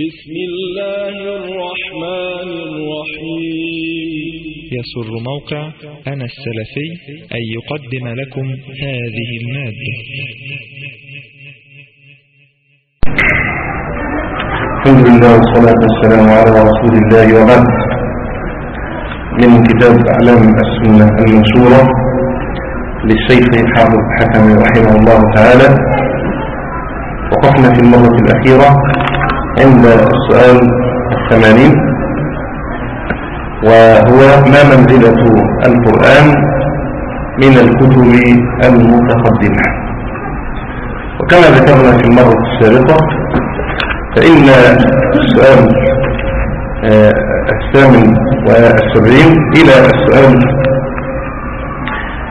بسم الله الرحمن الرحيم. يسر موقع أنا السلفي أن يقدم لكم هذه المادة. الحمد لله والصلاة والسلام على رسول الله وبعد. من كتاب أعلام السنة المنشورة للشيخ حافظ حكم رحمه الله تعالى. وقفنا في المرة الأخيرة عند السؤال الثمانين وهو ما منزلة القرآن من الكتب المتقدمة. وكما ذكرنا في المرة السابقة فإن السؤال الثامن والسبعين إلى السؤال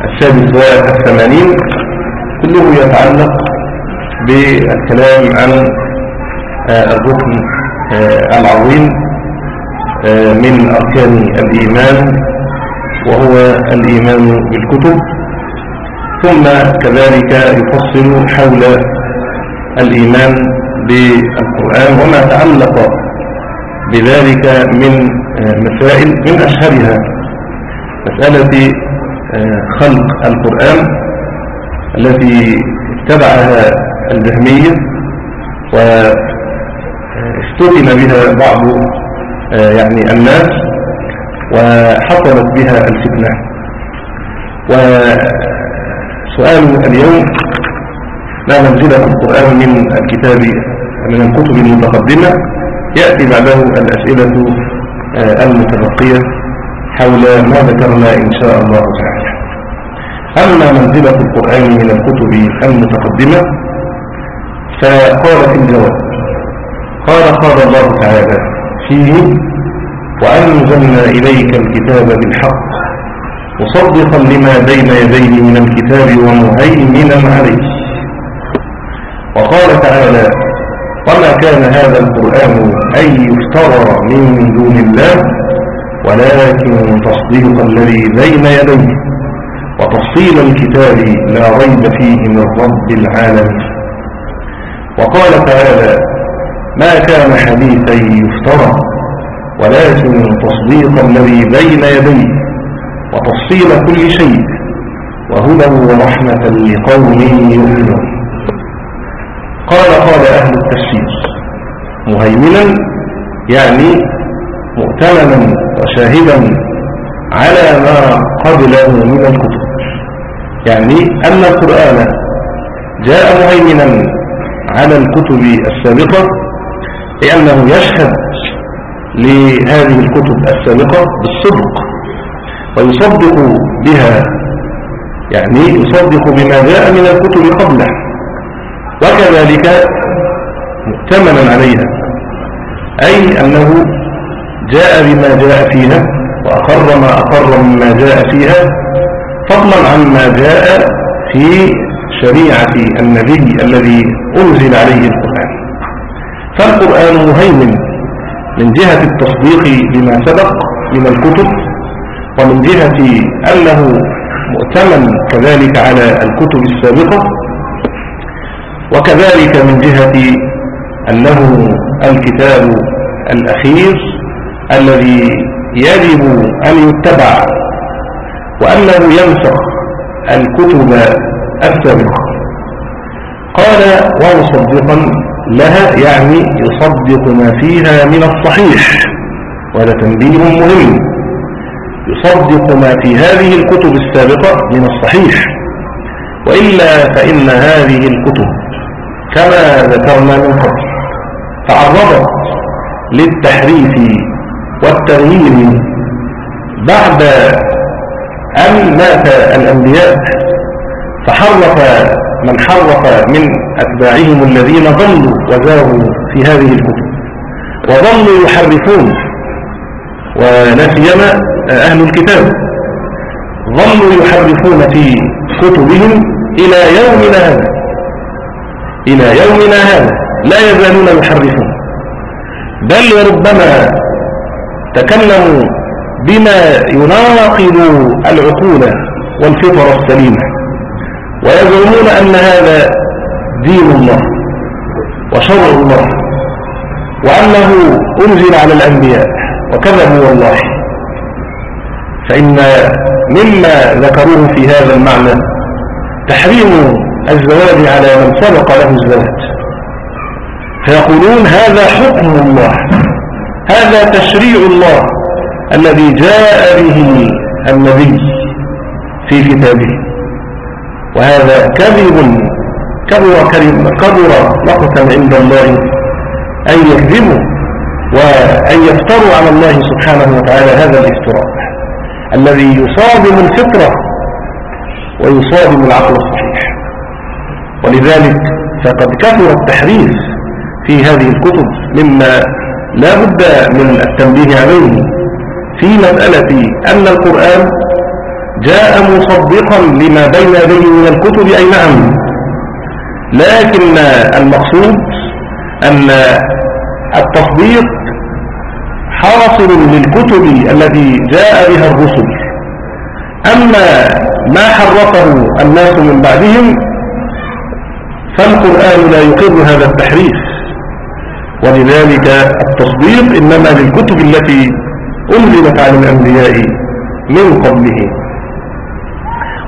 السادس والثمانين كله يتعلق بالكلام عن الركن العظيم من أركان الإيمان وهو الإيمان بالكتب. ثم كذلك يفصل حول الإيمان بالقرآن وما تعلق بذلك من مسائل من أشهرها. مسألة خلق القرآن التي اتبعها الجهمية وافتتن بها بعض يعني الناس وحصلت بها الفتنة. وسؤال اليوم ما منزلة القرآن من الكتاب من الكتب المتقدمة يأتي بعده الأسئلة المتبقية حول ما ذكرنا إن شاء الله تعالى. أما منزلة القرآن من الكتب المتقدمة فقال في الجواب قال قال الله تعالى فيه وأنزلنا إليك الكتاب بالحق مصدقا لما بين يديه من الكتاب ومهيمنا عليه. وقال تعالى وما كان هذا القرآن أن يفترى من دون الله ولكن تصديق الذي بين يديه وتفصيل الكتاب لا ريب فيه من رب العالمين. وقال تعالى ما كان حديثا يفترى ولكن تصديق الذي بين يديه وتفصيل كل شيء وهدى ورحمة لقوم يؤمنون. قال قال أهل التفسير مهيمنا يعني مؤتمنا وشاهدا على ما قبله من الكتب. يعني أن القرآن جاء مهيمنا على الكتب السابقة لأنه يشهد لهذه الكتب السابقة بالصدق. ويصدق بها يعني يصدق بما جاء من الكتب قبله. وكذلك مؤتمنا عليها أي أنه جاء بما جاء فيها وأقر ما أقر مما جاء فيها فضلا عما جاء في شريعة النبي الذي أنزل عليه القرآن. فالقرآن مهيمن من جهة التصديق بما سبق من الكتب ومن جهة أنه مؤتمن كذلك على الكتب السابقة وكذلك من جهة أنه الكتاب الأخير الذي يجب أن يتبع وأنه ينسخ الكتب السابقة. قال ومصدقا لها يعني يصدق ما فيها من الصحيح وهذا تنبيه مهم. يصدق ما في هذه الكتب السابقة من الصحيح وإلا فإن هذه الكتب كما ذكرنا من قبل تعرضت للتحريف والتغيير بعد أن مات الأنبياء فحرف من حرف من أتباعهم الذين ضلوا وزاغوا في هذه الكتب وظلوا يحرفون. ولا سيما أهل الكتاب. ظلوا يحرفون في كتبهم إلى يومنا هذا. إلى يومنا هذا. لا يزالون يحرفون. بل وربما تكلموا بما يناقض العقول والفطر السليمة. ويزعمون أن هذا دين الله وشرع الله وأنه أنزل على الأنبياء وكذبوا والله. فإن مما ذكروه في هذا المعنى تحريم الزواج على من سبق له الزواج. فيقولون هذا حكم الله هذا تشريع الله الذي جاء به النبي في كتابه. وهذا كذب كبر كبر مقتا عند الله أن يكذبوا وأن يفتروا على الله سبحانه وتعالى هذا الافتراء الذي يصادم الفطرة ويصادم العقل الصحيح. ولذلك فقد كثر التحريف في هذه الكتب مما لا بد من التنبيه عليه في مسألة أن القرآن جاء مصدقا لما بين يديه من الكتب أي نعم. لكن المقصود أن التصديق حاصل للكتب التي جاء بها الرسل. أما ما حرفه الناس من بعدهم فالقرآن لا يقر هذا التحريف. ولذلك التصديق إنما للكتب التي أنزلت على الأنبياء من قبله.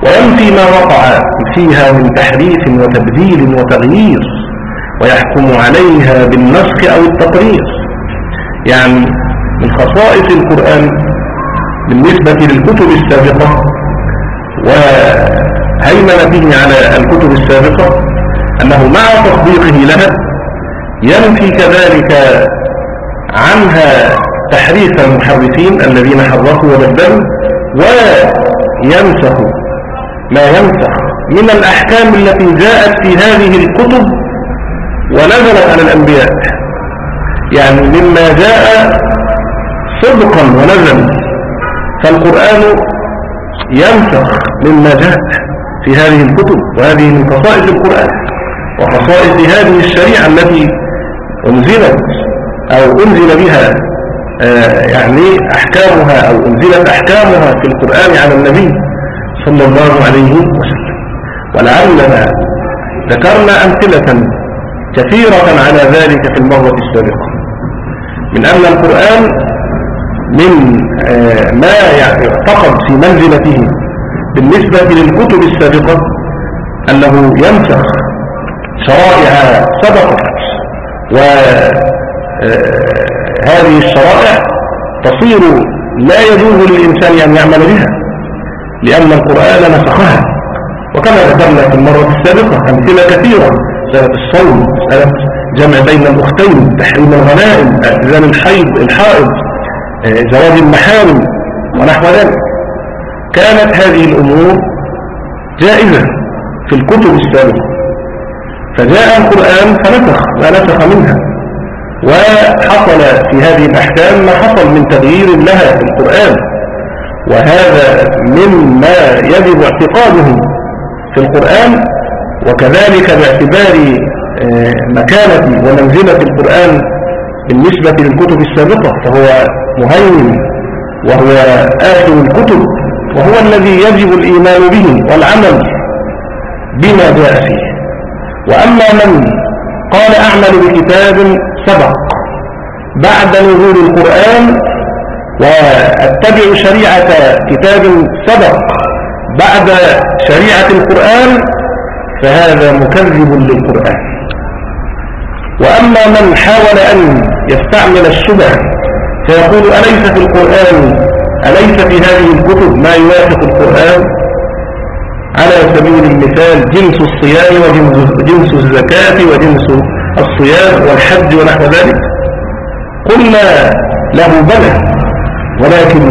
وينفي ما وقع فيها من تحريف وتبديل وتغيير ويحكم عليها بالنسخ أو التقرير. يعني من خصائص القرآن بالنسبة للكتب السابقة وهيمنته على الكتب السابقة أنه مع تصديقه لها ينفي كذلك عنها تحريف المحرفين الذين حرفوا وبدلوا وينسخ ما ينسخ من الأحكام التي جاءت في هذه الكتب ونزلت على الأنبياء. يعني مما جاء صدقا ونزل فالقرآن ينسخ مما جاء في هذه الكتب وهذه من خصائص القرآن وخصائص هذه الشريعة التي أنزلت أو أنزل بها آه، يعني أحكامها أو أنزلت أحكامها في القرآن على النبي. صلى الله عليه وسلم. ولعلنا ذكرنا أمثلة كثيرة على ذلك في المرة السابقة. من أن القرآن من آه، ما يعتقد في منزلته بالنسبة للكتب السابقة أنه ينسخ شرائع سبقت. وهذه الشرائع تصير لا يجوز للإنسان أن يعمل بها. لأن القرآن نسخها. وكما ذكرنا في المرة السابقة أمثلة كثيرة مسألة الصوم مسألة جمع بين الأختين تحريم الغنائم اعتزال الحيض الحائض زواج المحارم ونحو ذلك. كانت هذه الأمور جائزة في الكتب السابقة. فجاء القرآن فنسخ ما نسخ منها. وحصل في هذه الأحكام ما حصل من تغيير لها في القرآن. وهذا مما يجب اعتقاده في القرآن وكذلك باعتبار آه، مكانة ومنزلة القرآن بالنسبة للكتب السابقة فهو مهيمن وهو آخر الكتب وهو الذي يجب الإيمان به والعمل بما جاء فيه. وأما من قال أعمل بكتاب سبق بعد نزول القرآن واتبع شريعة كتاب سبق بعد شريعة القرآن فهذا مكذب للقرآن. وأما من حاول أن يستعمل الشبه فيقول أليس في القرآن أليس في هذه الكتب ما يوافق القرآن؟ على سبيل المثال جنس الصيام وجنس الزكاة وجنس الصيام والحج ونحو ذلك. قلنا له بلى ولكن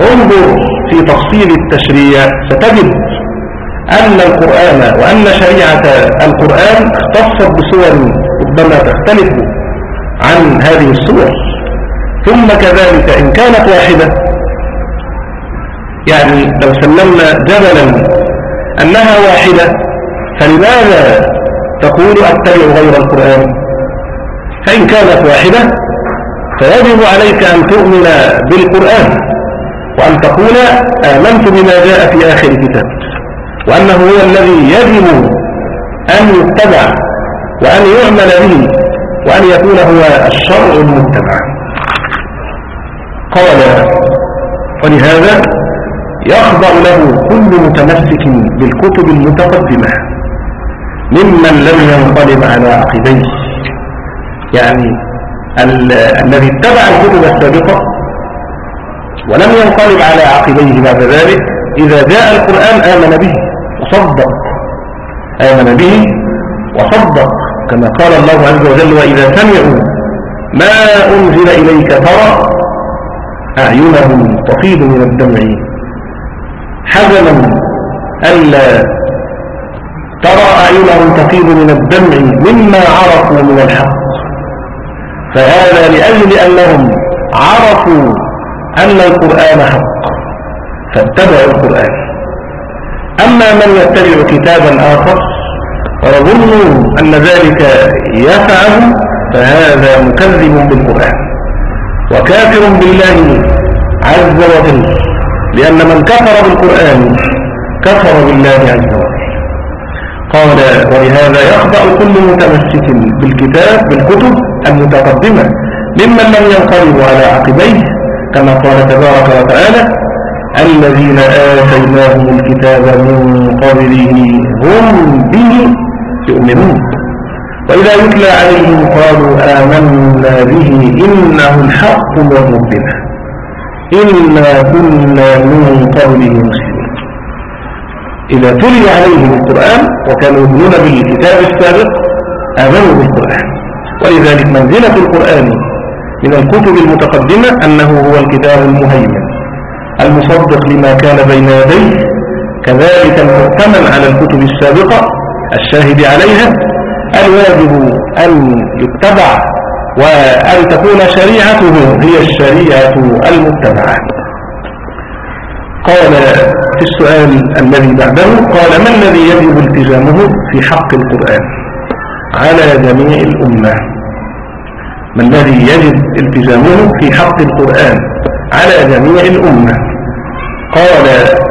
انظر في تفصيل التشريع ستجد أن القرآن وأن شريعة القرآن اختصت بصور ربما تختلف عن هذه الصور. ثم كذلك إن كانت واحدة يعني لو سلمنا جبلا أنها واحدة فلماذا تقول أتبع غير القرآن؟ فإن كانت واحدة فيجب عليك أن تؤمن بالقرآن وأن تقول آمنت بما جاء في آخر الكتاب وأنه هو الذي يجب أن يتبع وأن يعمل به وأن يكون هو الشرع المتبع. قال ولهذا يخضع له كل متمسك بالكتب المتقدمة ممن لم ينقلب على عقبيه. يعني الذي اتبع الكتب السابقة ولم ينقلب على عقبيه بعد ذلك إذا جاء القرآن آمن به وصدق. آمن به وصدق كما قال الله عز وجل وإذا سمعوا ما أنزل إليك ترى أعينهم تفيض من الدمع. حزنا ألا ترى أعينهم تفيض من الدمع مما عرفوا من الحق. فهذا لأجل أنهم عرفوا أن القرآن حق فاتبعوا القرآن. أما من يتبع كتابا آخر ويظن أن ذلك يفعل فهذا مكذب بالقرآن. وكافر بالله عز وجل لأن من كفر بالقرآن كفر بالله عز وجل. قال ولهذا يخضع كل متمسك بالكتاب بالكتب المتقدمة ممن لم ينقلبوا على عقبيه كما قال تبارك وتعالى الذين آتيناهم الكتاب من قبله هم به يؤمنون. وإذا يتلى عليهم قالوا آمنا به إنه الحق من ربنا إنا كنا من قبله مسلمين إذا تلي عليهم القرآن وكانوا يؤمنون بالكتاب السابق آمنوا بالقرآن. ولذلك منزلة القرآن من الكتب المتقدمة أنه هو الكتاب المهيمن المصدق لما كان بين يديه كذلك المؤتمن على الكتب السابقة الشاهد عليها الواجب أن يتبع وأن تكون شريعته هي الشريعة المتبعة. قال في السؤال الذي بعده قال ما الذي يجب التزامه في حق القرآن؟ على جميع الأمة. ما الذي يجب التزامه في حق القرآن على جميع الأمة؟ قال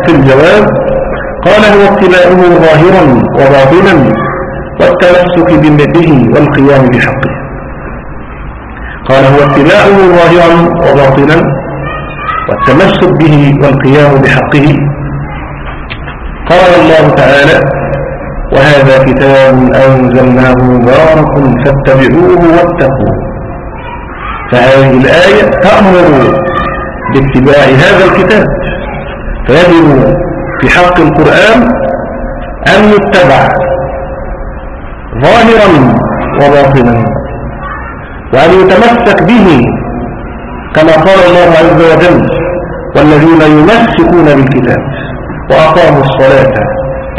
في الجواب قال هو اتباعه ظاهرا وباطنا والتمسك به والقيام بحقه. قال هو اتباعه ظاهرا وباطنا والتمسك به والقيام بحقه. قال الله تعالى وهذا كتاب أنزلناه مبارك فاتبعوه واتقوه. فهذه الآية تأمر باتباع هذا الكتاب. فيجب في حق القرآن أن يتبع ظاهرا وباطنا وأن يتمسك به كما قال الله عز وجل والذين يمسكون بالكتاب وأقاموا الصلاة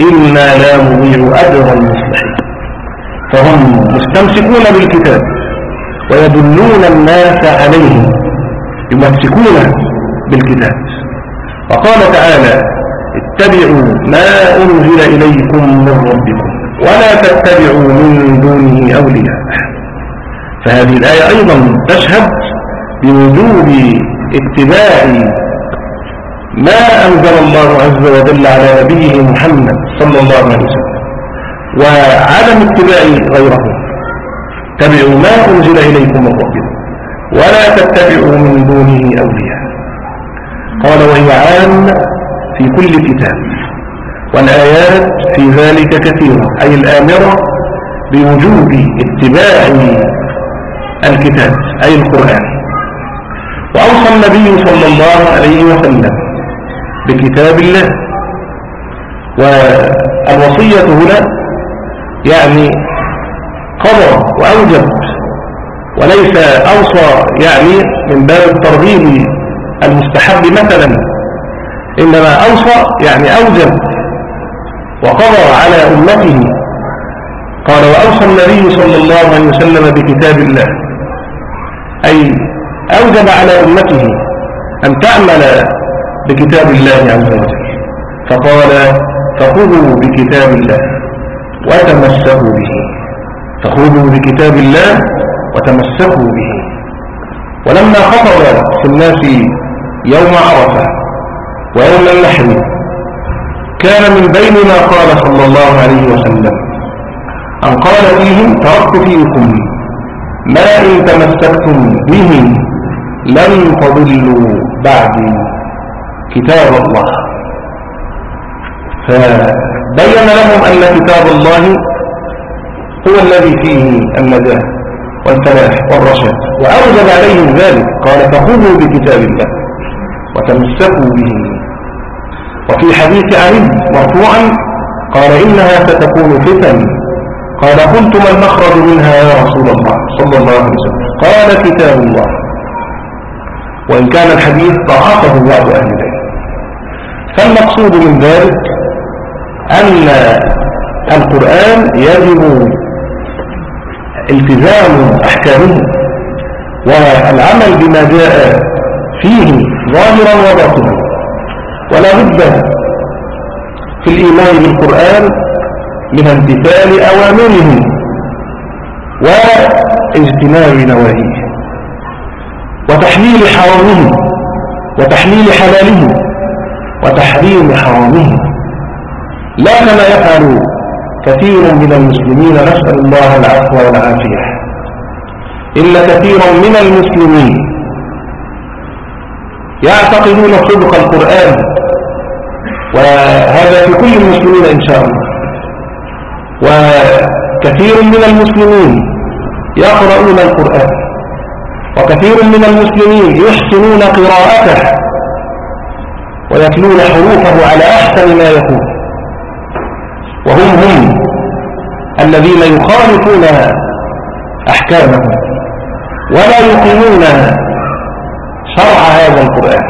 إنا لا نضيع أجر المصلحين فهم مستمسكون بالكتاب ويدلون الناس عليه يمسكون بالكتاب وقال تعالى اتبعوا ما أنزل إليكم من ربكم ولا تتبعوا من دونه أولياء فهذه الآية أيضا تشهد بوجوب اتباع ما أنزل الله عز وجل على نبيه محمد صلى الله عليه وسلم. وعدم اتباع غيره. اتبعوا ما أنزل إليكم من ربكم. ولا تتبعوا من دونه أولياء. قال وهي في كل كتاب. والآيات في ذلك كثيرة. أي الآمرة بوجوب اتباع الكتاب أي القرآن. وأوصى النبي صلى الله عليه وسلم بكتاب الله. والوصية هنا يعني قضى وأوجب وليس أوصى يعني من باب الترغيب المستحب مثلا إنما أوصى يعني أوجب وقضى على أمته. قال وأوصى النبي صلى الله عليه وسلم بكتاب الله أي أوجب على أمته أن تعمل بكتاب الله عز وجل. فقال فخذوا بكتاب الله وتمسكوا به. فخذوا بكتاب الله وتمسكوا به. ولما خطب في الناس يوم عرفة ويوم النحر كان من بين ما قال صلى الله عليه وسلم أن قال فيهم تركت فيكم ما إن تمسكتم به لن تضلوا بعدي. كتاب الله. فبين لهم أن كتاب الله هو الذي فيه النجاة والفلاح والرشاد. وأوجب عليهم ذلك. قال فخذوا بكتاب الله وتمسكوا به. وفي حديث علي مرفوعا قال إنها ستكون فتن. قال قلت ما المخرج منها يا رسول الله صلى الله عليه وسلم. قال كتاب الله. وإن كان الحديث ضعفه بعض أهل العلم. فالمقصود من ذلك أن القرآن يجب التزام أحكامه والعمل بما جاء فيه ظاهرا وباطنا. ولا بد في الإيمان بالقرآن من امتثال أوامره واجتناب نواهيه وتحليل حرامه وتحليل حلاله وتحريم حرامه لا كما يفعل كثير من المسلمين. نسأل الله العفو والعافية. إن كثيرا من المسلمين يعتقدون صدق القرآن وهذا في كل المسلمين إن شاء الله. وكثير من المسلمين يقرؤون القرآن. وكثير من المسلمين يحسنون قراءته. ويتلون حروفه على أحسن ما يكون. وهم هم الذين يخالفون أحكامه ولا يقيمون شرع هذا القرآن.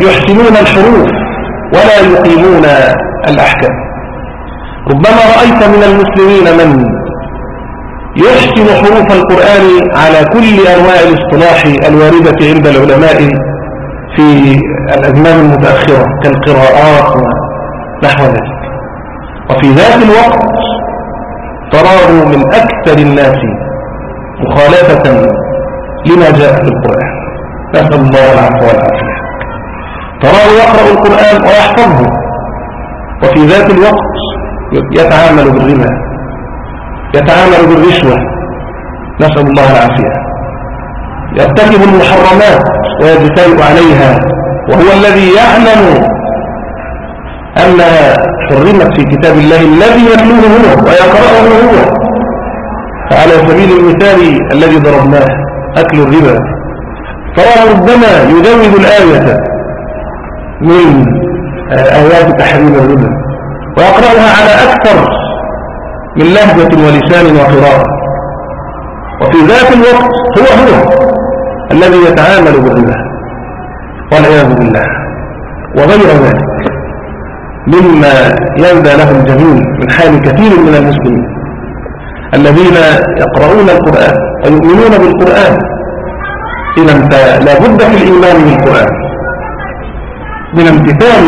فيحسنون الحروف ولا يقيمون الأحكام. ربما رأيت من المسلمين من يحسن حروف القرآن على كل أنواع الاصطلاح الواردة عند العلماء في الأزمان المتأخرة كالقراءات ونحو ذلك. وفي ذات الوقت تراه من أكثر الناس مخالفة لما جاء في القرآن. نسأل الله العفو والعافية. تراه يقرأ القرآن ويحفظه. وفي ذات الوقت يتعامل بالربا يتعامل بالرشوة. نسأل الله العافية. يرتكب المحرمات ويجترئ عليها وهو الذي يعلم أنها حرمت في كتاب الله الذي يتلوه هو ويقرأه هو. فعلى سبيل المثال الذي ضربناه أكل الربا. فراه ربما يزود الآية من آيات تحريم الربا. ويقرأها على أكثر من لهجة ولسان وقراءة وفي ذات الوقت هو هو. الذي يتعامل بالربا والعياذ بالله وغير ذلك مما يندى له الجميل من حال كثير من المسلمين الذين يقرؤون القرآن ويؤمنون بالقرآن إذا لا بد في الإيمان بالقرآن من امتثال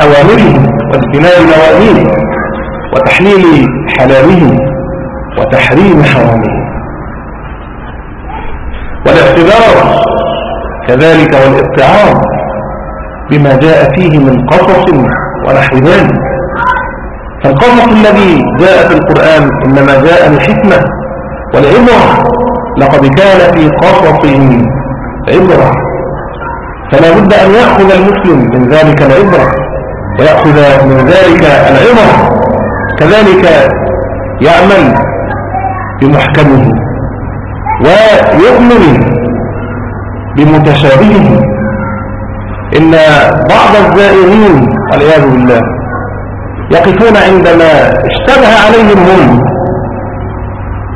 أوامره واجتناب نواهيه وتحليل حلاله وتحريم حرامه والاعتذار كذلك والاتعاظ بما جاء فيه من قصص ونحو ذلك. فالقصص الذي جاء في القرآن إنما جاء لحكمة والعبرة. لقد كان في قصصهم عبرة. فلا بد أن يأخذ المسلم من ذلك العبرة ويأخذ من ذلك العبرة. كذلك يعمل بمحكمه. ويؤمن بمتشابهه. إن بعض الزائرين والعياذ بالله يقفون عندما اشتبه عليهم هم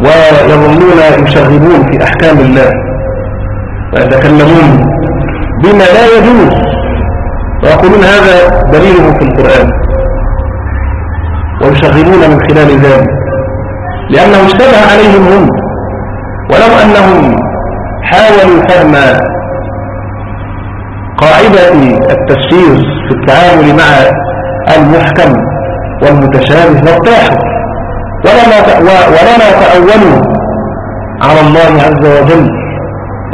ويظلون يشغبون في أحكام الله ويتكلمون بما لا يجوز ويقولون هذا دليله في القرآن ويشغلون من خلال ذلك لأنه اشتبه عليهم هم. ولو أنهم حاولوا فهم قاعدة التفسير في التعامل مع المحكم والمتشابه وارتاحوا ولما ولما تأولوا على الله عز وجل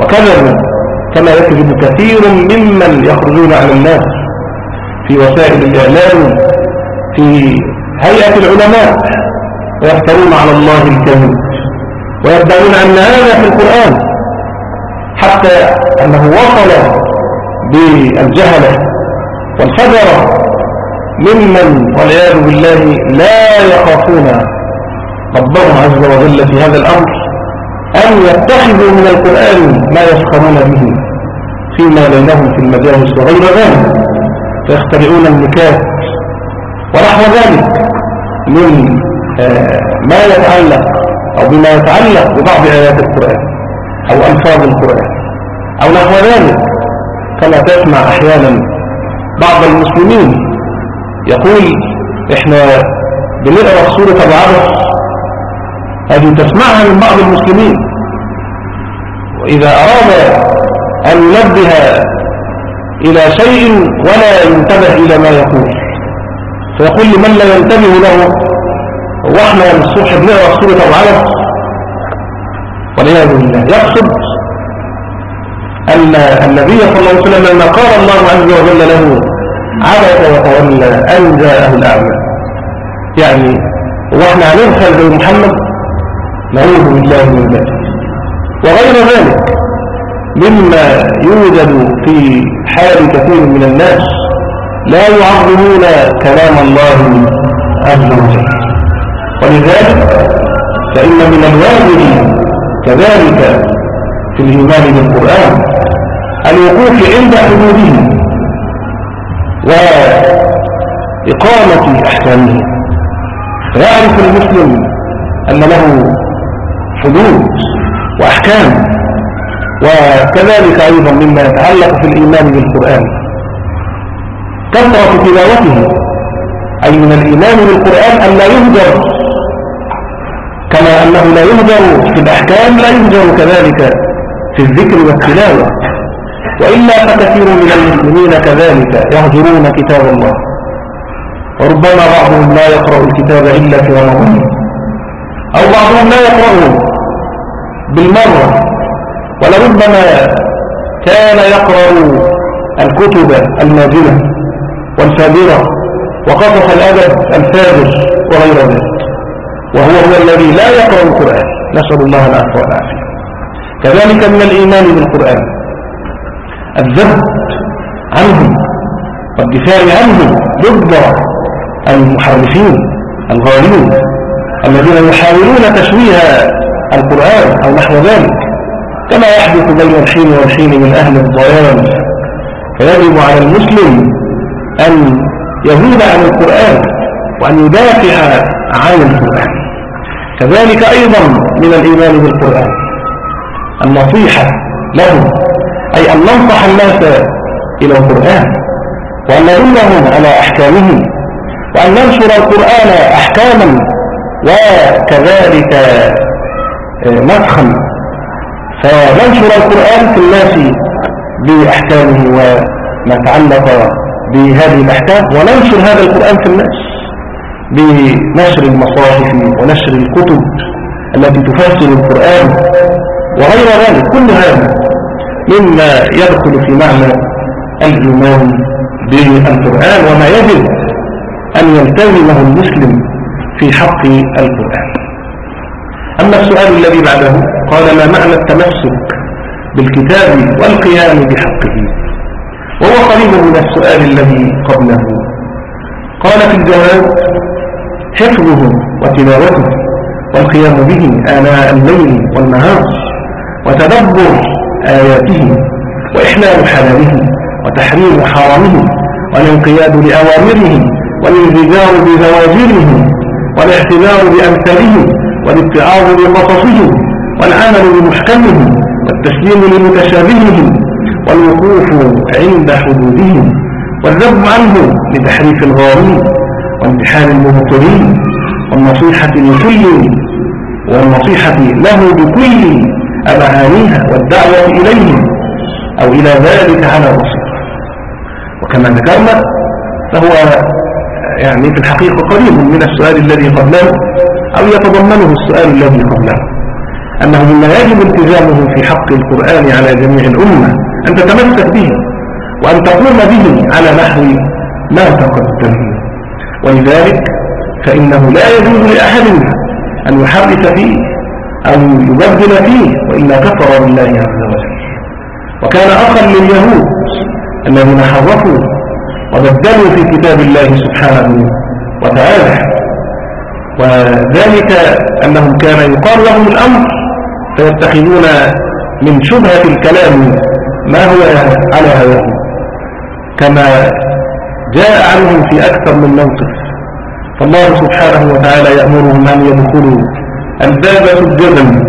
وكذبوا كما يكذب كثير ممن يخرجون على الناس في وسائل الإعلام في هيئة العلماء ويفترون على الله الكذب. ويدعون أن هذا في القرآن حتى أنه وصل بالجهلة والفجرة ممن والعياذ بالله لا يخافون. ربهم عز وجل في هذا الأمر أن يتخذوا من القرآن ما يسخرون به فيما بينهم في المجالس وغير ذلك فيخترعون النكات. ونحو ذلك من آه، ما يتعلق أو بما يتعلق ببعض آيات القرآن أو ألفاظ القرآن أو نحو ذلك. كما تسمع أحيانا بعض المسلمين يقول إحنا بنقرأ سورة العرس هذه تسمعها من بعض المسلمين. وإذا أراد أن ينبه إلى شيء ولا ينتبه إلى ما يقول. فيقول لمن لا ينتبه له؟ وإحنا الصبح بنقرأ سورة العلق والعياذ بالله يقصد أن النبي صلى الله عليه وسلم لما قال الله عز وجل له عبس وتولى ان جاءه الاعمى يعني وإحنا هنغفل زي محمد نعوذ بالله من ذلك. وغير ذلك مما يوجد في حال كثير من الناس لا يعظمون كلام الله عز وجل. ولذلك فإن من الواجب كذلك في الإيمان بالقرآن الوقوف عند حدوده وإقامة أحكامه. فيعرف المسلم أن له حدود وأحكام وكذلك أيضا مما يتعلق في الإيمان بالقرآن. كثرة تلاوته أي من الإيمان بالقرآن أن لا يهجر كما أنه لا يهجر في الأحكام لا يهجر كذلك في الذكر والتلاوة. وإلا فكثير من المسلمين كذلك يهجرون كتاب الله. وربما بعضهم لا يقرأ الكتاب إلا في رمضان. أو بعضهم لا يقرأه بالمرة ولربما كان يقرأ الكتب الماجنة والفاجرة وقصص الأدب الفاجر وغير ذلك. وهو هو الذي لا يقرأ القرآن. نسأل الله العفو والعافية. كذلك من الإيمان بالقرآن. الذب عنهم والدفاع عنهم ضد المحرفين الغالين الذين يحاولون تشويه القرآن أو نحو ذلك. كما يحدث بين الحين والحين من أهل الضلال. فيجب على المسلم أن يهود عن القرآن وأن يدافع عن القرآن. كذلك أيضا من الإيمان بالقرآن. النصيحة له أي أن ننصح الناس إلى القرآن وأن ندلهم على أحكامه وأن ننشر القرآن أحكاما وكذلك نسخا. فننشر القرآن في الناس بأحكامه وما تعلق بهذه الأحكام وننشر هذا القرآن في الناس. بنشر المصاحف ونشر الكتب التي تفسر القرآن وغير ذلك كل هذا مما يدخل في معنى الإيمان بالقرآن وما يجب أن يلتزمه المسلم في حق القرآن. أما السؤال الذي بعده قال ما معنى التمسك بالكتاب والقيام بحقه؟ وهو قريب من السؤال الذي قبله. قال في الجواب حفظه وتلاوته والقيام به آناء الليل والنهار وتدبر آياته وإحلال حلاله وتحريم حرامه والانقياد لأوامره والانزجار بزواجره والاعتذار بأمثاله والاتعاظ بقصصه والعمل بمحكمه والتسليم لمتشابهه والوقوف عند حدودهم والذب عنه لتحريف الغارين وامتحان المبطلين والنصيحة لكل والنصيحة له بكل أمعانيها والدعوة إليه أو إلى ذلك على بصيرة وكما ذكرنا فهو يعني في الحقيقة قريب من السؤال الذي قبله أو يتضمنه السؤال الذي قبله. أنه مما يجب التزامه في حق القرآن على جميع الأمة أن تتمسك به وأن تقوم به على نحو ما تقدم ولذلك فإنه لا يجوز لأحد أن يحرف فيه أو يبدل فيه وإلا كفر بالله عز وجل. وكان أخا لليهود الذين حرفوا وبدلوا في كتاب الله سبحانه وتعالى. وذلك أنهم كان يقال لهم الأمر فيتخذون من شبهة الكلام ما هو على هواهم كما جاء عنهم في أكثر من موقف. فالله سبحانه وتعالى يأمرهم أن يدخلوا الباب الجبل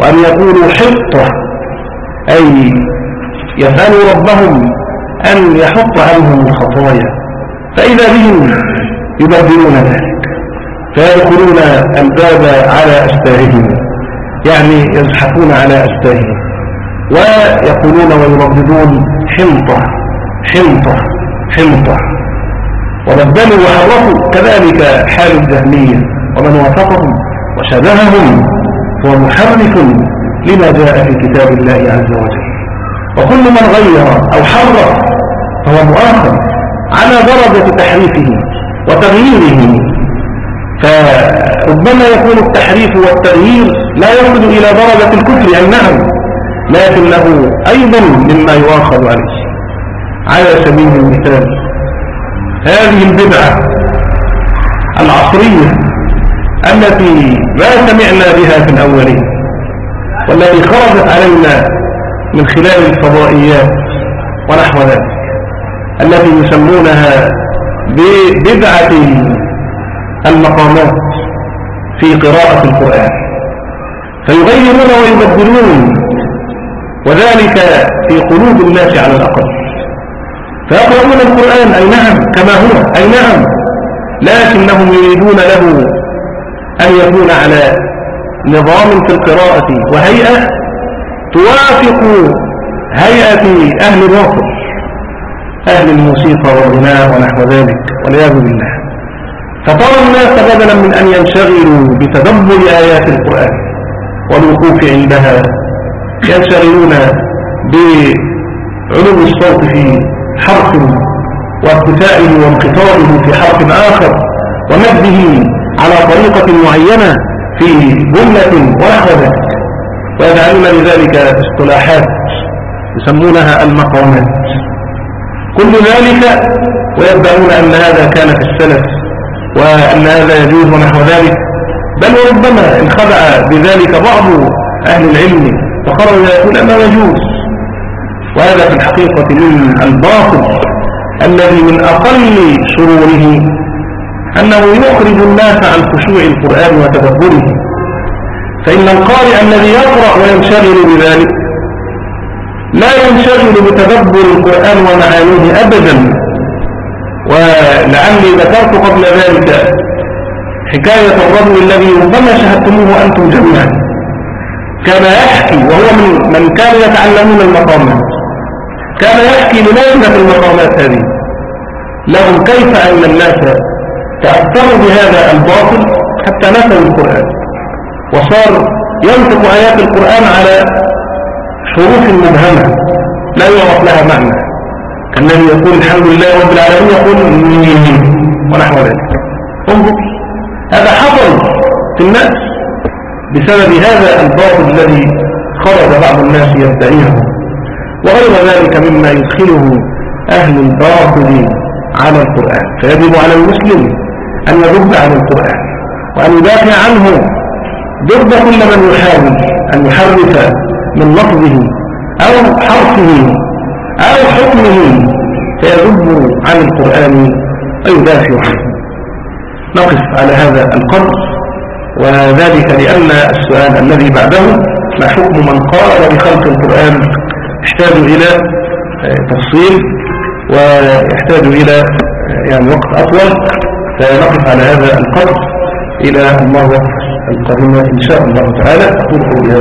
وأن يقولوا حطة أي يسألوا ربهم أن يحط عنهم الخطايا فإذا بهم يبدلون ذلك فيدخلون الباب على أشتاههم يعني يزحفون على أشتاههم ويقولون ويرددون حمطة حمطة حمطة وبدلوا وحرفوا كذلك حال الجهمية. ومن وافقهم وشبههم هو محرف لما جاء في كتاب الله عز وجل. وكل من غير أو حرف فهو مؤاخذ على درجة تحريفه وتغييره. فربما يكون التحريف والتغيير لا يصل إلى درجة الكفر أي نعم لكنه أيضا مما يؤاخذ عليه. على سبيل المثال هذه البدعة العصرية التي ما سمعنا بها في الأولين والتي خرجت علينا من خلال الفضائيات ونحو ذلك التي يسمونها ببدعة المقامات في قراءة القرآن فيغيرون ويبدلون وذلك في قلوب الناس على الأقل. فيقرؤون القرآن أي نعم كما هو أي نعم. لكنهم يريدون له أن يكون على نظام في القراءة وهيئة توافق هيئة أهل الوطن أهل الموسيقى والغناء ونحو ذلك والعياذ بالله. فترى الناس بدلا من أن ينشغلوا بتدبر آيات القرآن والوقوف عندها ينشغلون بعلو الصوت في حرف وارتفاعه وانقطاعه في حرف آخر ومده على طريقة معينة في جملة ونحو ذلك ويجعلون لذلك اصطلاحات يسمونها المقامات. كل ذلك ويبدأون أن هذا كان في السلف وأن هذا يجوز ونحو ذلك. بل وربما انخدع بذلك بعض أهل العلم وقرروا يقول أنه يجوز. وهذا في الحقيقة من الباطل الذي من أقل شروره أنه يخرج الناس عن خشوع القرآن وتدبره. فإن القارئ الذي يقرأ وينشغل بذلك لا ينشغل بتدبر القرآن ومعانيه أبدا. ولعلي ذكرت قبل ذلك حكاية الرجل الذي ربما شاهدتموه أنتم جميعا. كان يحكي وهو من, من كانوا يتعلمون المقامات. كان يحكي لماذا المقامات هذه. لهم كيف أن الناس تأثروا بهذا الباطل حتى نسوا القرآن. وصار ينطق آيات القرآن على حروف مبهمة لا يعرف لها معنى. الذي يقول الحمد لله رب العالمين يقول ونحو ذلك. انظر هذا حصل في الناس بسبب هذا الباطل الذي خرج بعض الناس يدعيه وغير ذلك مما يدخله أهل الباطل على القرآن. فيجب على المسلم أن يرد عن القرآن وأن يدافع عنه. ضد كل من يحاول أن يحرف من لفظه أو حرفه أو حكمه. فيذب عن القرآن ويدافع عنه. نقف على هذا القدر وذلك لأن السؤال الذي بعده ما حكم من قال بخلق القرآن يحتاج إلى تفصيل ويحتاج إلى يعني وقت أطول. فنقف على هذا القدر إلى المرة القادمة إن شاء الله تعالى. أقول قولي